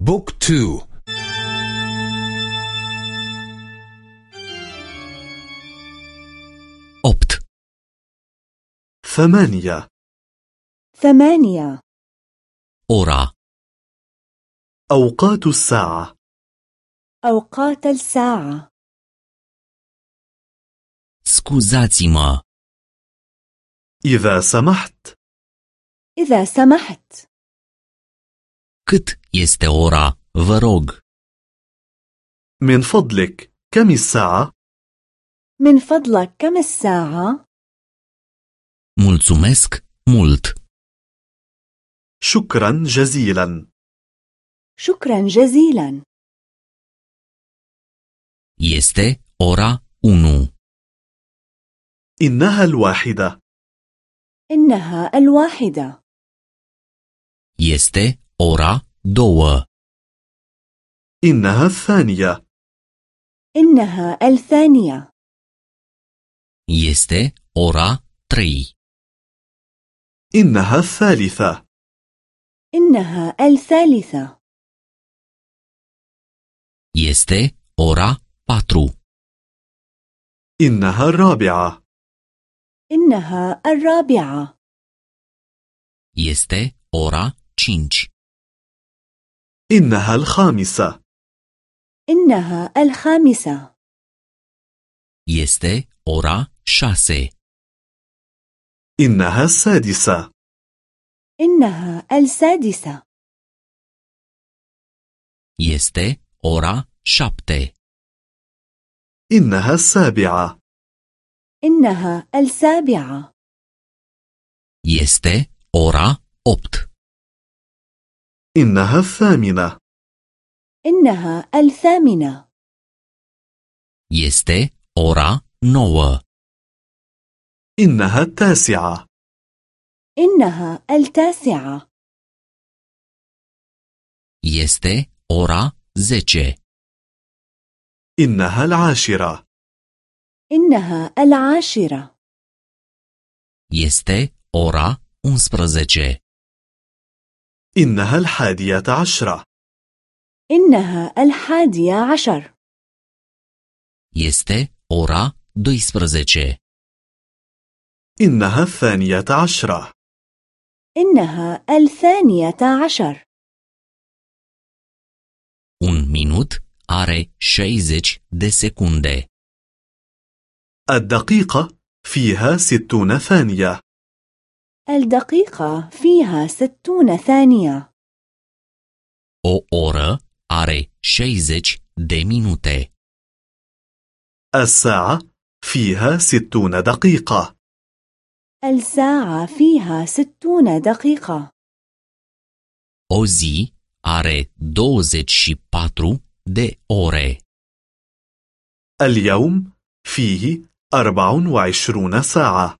بوك تو أوبت ثمانية. ثمانية. أورا أوقات الساعة. أوقات الساعة. Scuzați-mă, إذا سمحت. إذا سمحت. Cât este ora, vă rog? من فضلك كم الساعة؟ من فضلك كم الساعة؟ Mulțumesc mult! شكرا جزيلا شكرا جزيلا Este ora 1. إنها الواحدة إنها الواحدة Este ora 2. إنها الثانية إنها الثانية Este ora 3. إنها الثالثة إنها الثالثة Este ora 4. إنها الرابعة إنها الرابعة Este ora 5. إنها الخامسة إنها الخامسة Este ora 6. إنها السادسة إنها السادسة Este ora 7. إنها السابعة إنها السابعة Este ora 8. إنها الثامنة إنها الثامنة Este ora 9. إنها التاسعة إنها التاسعة Este ora 10. إنها العاشرة إنها العاشرة Este ora 11. إنها الحادية عشرة. إنها الحادية عشر. Este ora 12. إنها الثانية عشرة. إنها الثانية عشر. Un minut are 60 de secunde. الدقيقة فيها ستون ثانية. الدقيقة فيها ستون ثانية O oră are 60 de minute. الساعة فيها ستون دقيقة الساعة فيها ستون دقيقة O zi are 24 de ore. اليوم فيه أربع وعشرون ساعة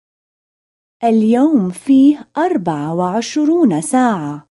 اليوم فيه أربع وعشرون ساعة.